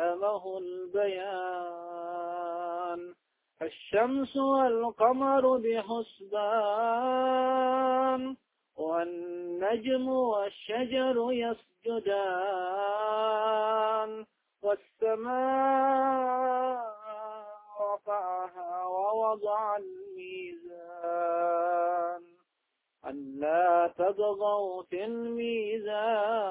علمه البيان. الشمس والقمر بحسبان والنجم والشجر يسجدان. والسماء رفعها ووضع الميزان. ألا تطغوا في الميزان.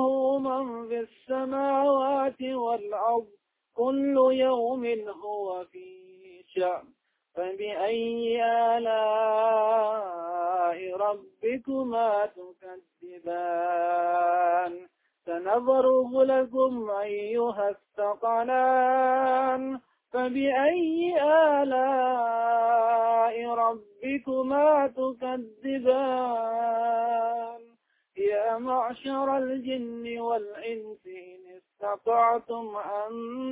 والأرض كل يوم هو في شأن. فبأي آلاء ربكما تكذبان؟ سنظره لكم أيها الثقلان. فبأي آلاء ربكما تكذبان؟ يا معشر الجن والإنس إن استطعتم أن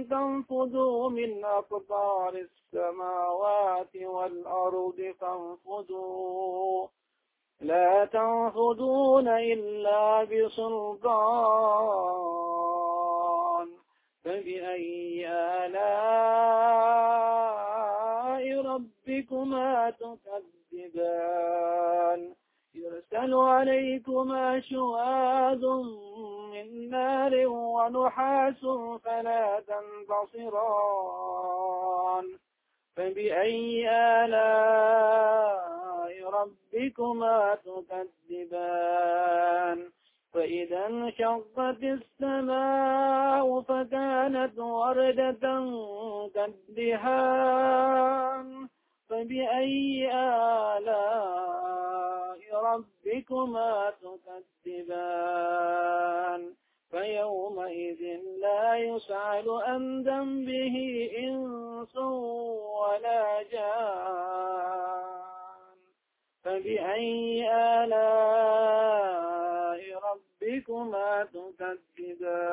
تنفذوا من أقطار السماوات والأرض فانفذوا. لا تنفذون إلا بسلطان. فبأي آلاء ربكما تكذبان؟ يرسل عليكما شواذ من نار ونحاس فلا تنتصران فبأي آلاء ربكما تكذبان؟ فإذا انشقت السماء فكانت وردة كالدهان. فبأي آلاء ربكما تكذبان؟ يكسبان فيومئذ لا يسعل أن ذنبه إنس ولا جان. فبأي آلاء ربكما تكذبان؟